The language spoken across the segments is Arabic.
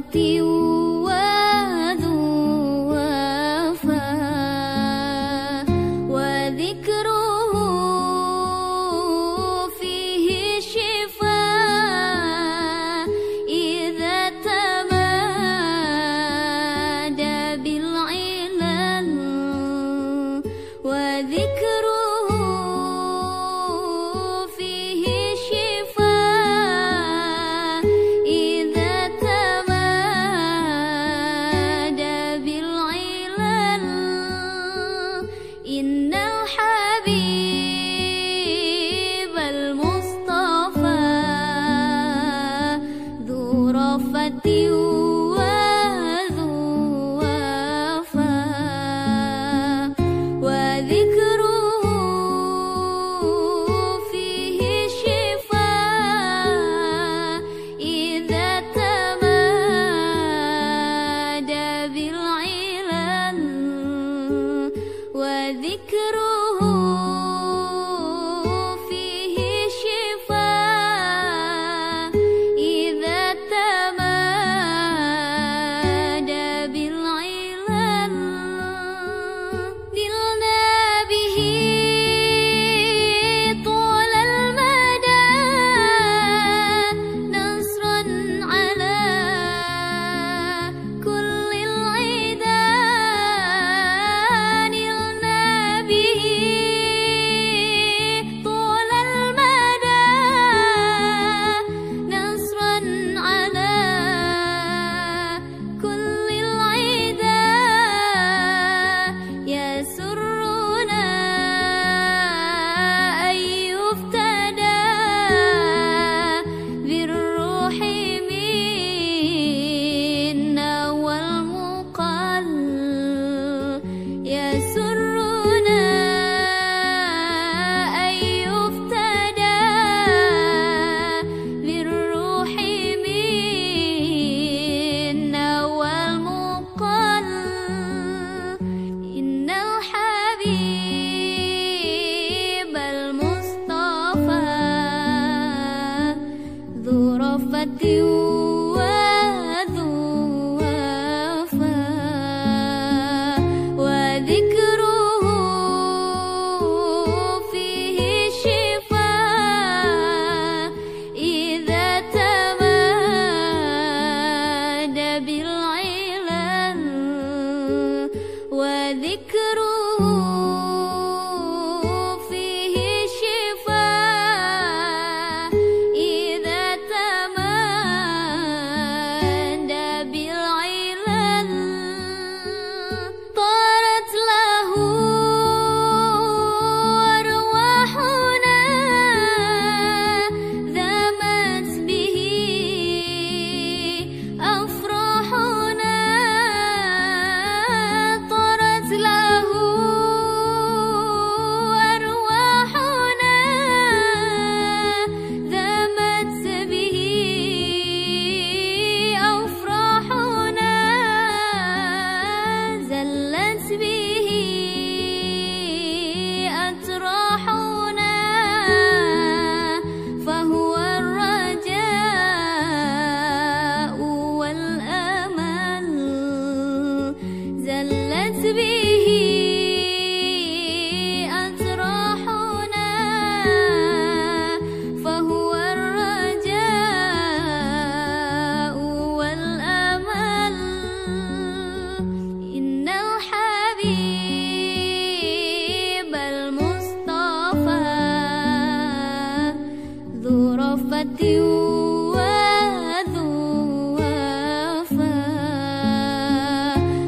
ti. you. 丢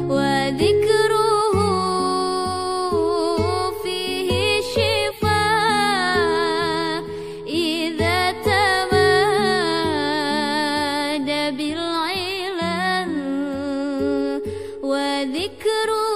وذكره فيه شفاء إذا تمادى وذكره